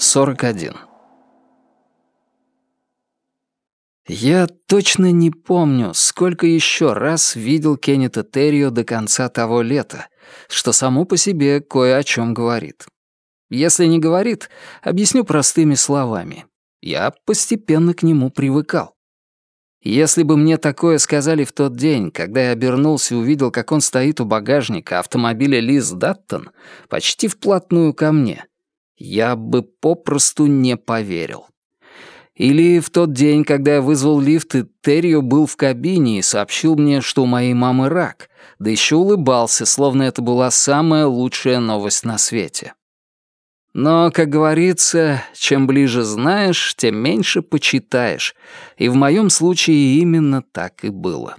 41. Я точно не помню, сколько еще раз видел Кеннета Террио до конца того лета, что само по себе кое о чем говорит. Если не говорит, объясню простыми словами. Я постепенно к нему привыкал. Если бы мне такое сказали в тот день, когда я обернулся и увидел, как он стоит у багажника автомобиля Лиз Даттон, почти вплотную ко мне, я бы попросту не поверил. Или в тот день, когда я вызвал лифт, и Террио был в кабине и сообщил мне, что у моей мамы рак, да еще улыбался, словно это была самая лучшая новость на свете. Но, как говорится, чем ближе знаешь, тем меньше почитаешь, и в моем случае именно так и было.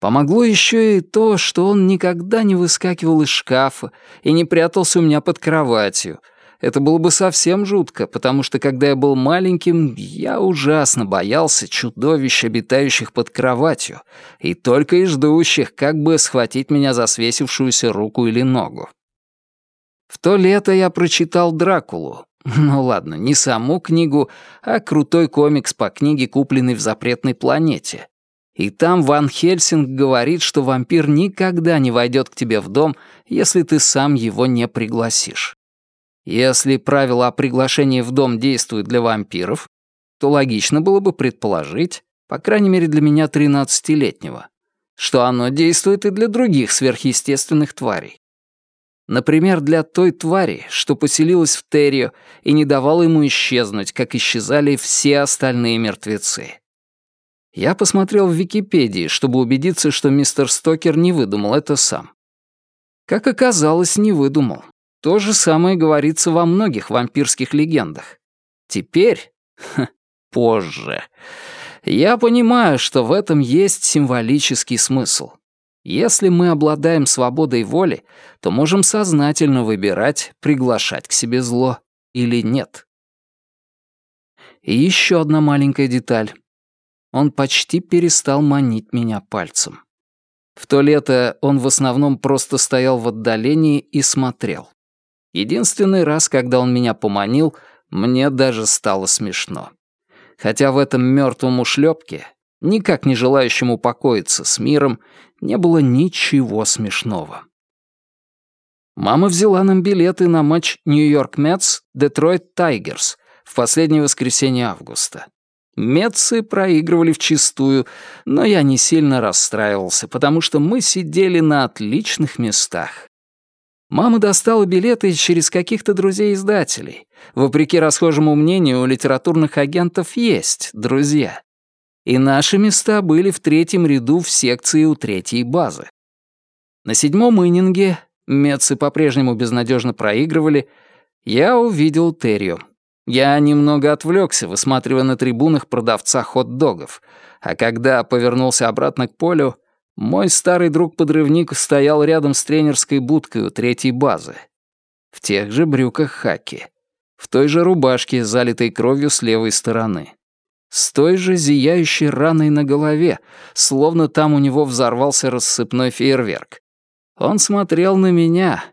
Помогло еще и то, что он никогда не выскакивал из шкафа и не прятался у меня под кроватью. Это было бы совсем жутко, потому что, когда я был маленьким, я ужасно боялся чудовищ, обитающих под кроватью, и только и ждущих, как бы схватить меня за свесившуюся руку или ногу. В то лето я прочитал «Дракулу». Ну ладно, не саму книгу, а крутой комикс по книге, купленный в запретной планете. И там Ван Хельсинг говорит, что вампир никогда не войдет к тебе в дом, если ты сам его не пригласишь. Если правило о приглашении в дом действует для вампиров, то логично было бы предположить, по крайней мере для меня 13-летнего, что оно действует и для других сверхъестественных тварей. Например, для той твари, что поселилась в Террио и не давала ему исчезнуть, как исчезали все остальные мертвецы. Я посмотрел в Википедии, чтобы убедиться, что мистер Стокер не выдумал это сам. Как оказалось, не выдумал. То же самое говорится во многих вампирских легендах. Теперь, ха, позже, я понимаю, что в этом есть символический смысл. Если мы обладаем свободой воли, то можем сознательно выбирать, приглашать к себе зло или нет. И еще одна маленькая деталь он почти перестал манить меня пальцем. В то лето он в основном просто стоял в отдалении и смотрел. Единственный раз, когда он меня поманил, мне даже стало смешно. Хотя в этом мертвом ушлепке, никак не желающем упокоиться с миром, не было ничего смешного. Мама взяла нам билеты на матч Нью-Йорк Мэтс, Детройт Тайгерс в последнее воскресенье августа. Метцы проигрывали вчистую, но я не сильно расстраивался, потому что мы сидели на отличных местах. Мама достала билеты через каких-то друзей-издателей. Вопреки расхожему мнению, у литературных агентов есть друзья. И наши места были в третьем ряду в секции у третьей базы. На седьмом иннинге, Метцы по-прежнему безнадежно проигрывали, я увидел Террио. Я немного отвлекся, высматривая на трибунах продавца хот-догов, а когда повернулся обратно к полю, мой старый друг-подрывник стоял рядом с тренерской будкой у третьей базы. В тех же брюках хаки. В той же рубашке, залитой кровью с левой стороны. С той же зияющей раной на голове, словно там у него взорвался рассыпной фейерверк. Он смотрел на меня,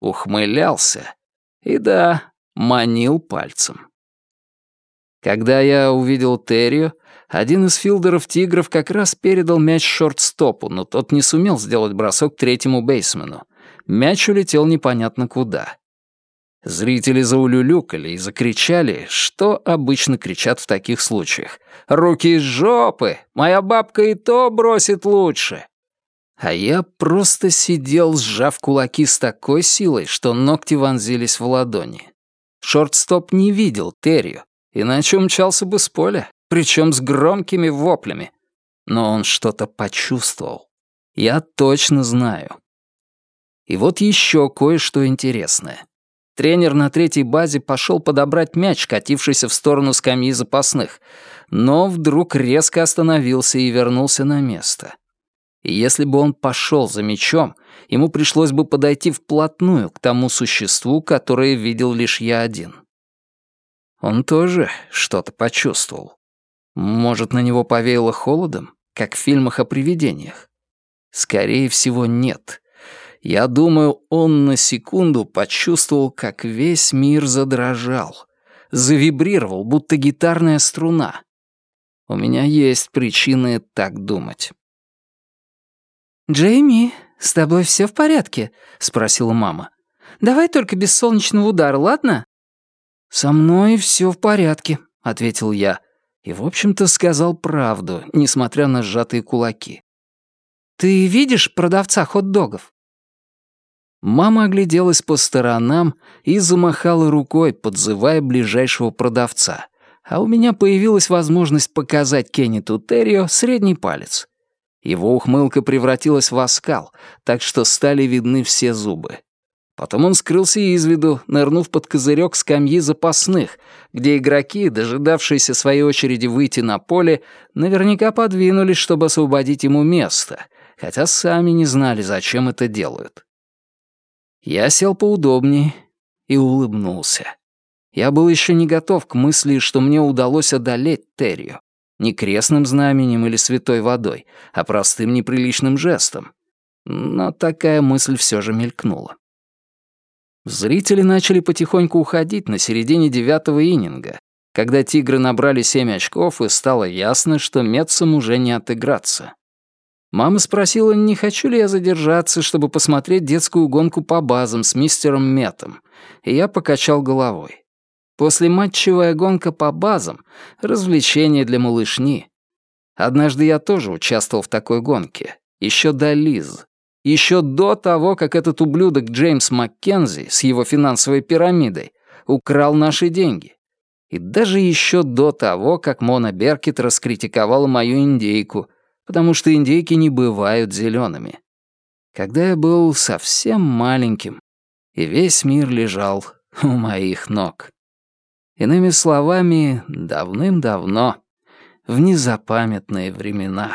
ухмылялся. И да, манил пальцем. Когда я увидел Террио, один из филдеров «Тигров» как раз передал мяч шортстопу, но тот не сумел сделать бросок третьему бейсмену. Мяч улетел непонятно куда. Зрители заулюлюкали и закричали, что обычно кричат в таких случаях. «Руки из жопы! Моя бабка и то бросит лучше!» А я просто сидел, сжав кулаки с такой силой, что ногти вонзились в ладони. Шортстоп не видел Террио, иначе умчался бы с поля, причем с громкими воплями. Но он что-то почувствовал. Я точно знаю. И вот еще кое-что интересное. Тренер на третьей базе пошел подобрать мяч, катившийся в сторону скамьи запасных, но вдруг резко остановился и вернулся на место. И если бы он пошел за мячом, ему пришлось бы подойти вплотную к тому существу, которое видел лишь я один. Он тоже что-то почувствовал. Может, на него повеяло холодом, как в фильмах о привидениях? Скорее всего, нет. Я думаю, он на секунду почувствовал, как весь мир задрожал, завибрировал, будто гитарная струна. У меня есть причины так думать. «Джейми, с тобой все в порядке?» — спросила мама. «Давай только без солнечного удара, ладно?» «Со мной все в порядке», — ответил я. И, в общем-то, сказал правду, несмотря на сжатые кулаки. «Ты видишь продавца хот-догов?» Мама огляделась по сторонам и замахала рукой, подзывая ближайшего продавца. А у меня появилась возможность показать Кеннету Террио средний палец. Его ухмылка превратилась в оскал, так что стали видны все зубы. Потом он скрылся из виду, нырнув под козырек скамьи запасных, где игроки, дожидавшиеся своей очереди выйти на поле, наверняка подвинулись, чтобы освободить ему место, хотя сами не знали, зачем это делают. Я сел поудобнее и улыбнулся. Я был еще не готов к мысли, что мне удалось одолеть Террию. Не крестным знаменем или святой водой, а простым неприличным жестом. Но такая мысль все же мелькнула. Зрители начали потихоньку уходить на середине девятого ининга, когда «Тигры» набрали семь очков, и стало ясно, что Метцам уже не отыграться. Мама спросила, не хочу ли я задержаться, чтобы посмотреть детскую гонку по базам с мистером Метом, и я покачал головой. После матчевая гонка по базам — развлечение для малышни. Однажды я тоже участвовал в такой гонке, еще до Лиз. Еще до того, как этот ублюдок Джеймс Маккензи с его финансовой пирамидой украл наши деньги. И даже еще до того, как Мона Беркет раскритиковала мою индейку — потому что индейки не бывают зелеными. Когда я был совсем маленьким, и весь мир лежал у моих ног. Иными словами, давным-давно, в незапамятные времена.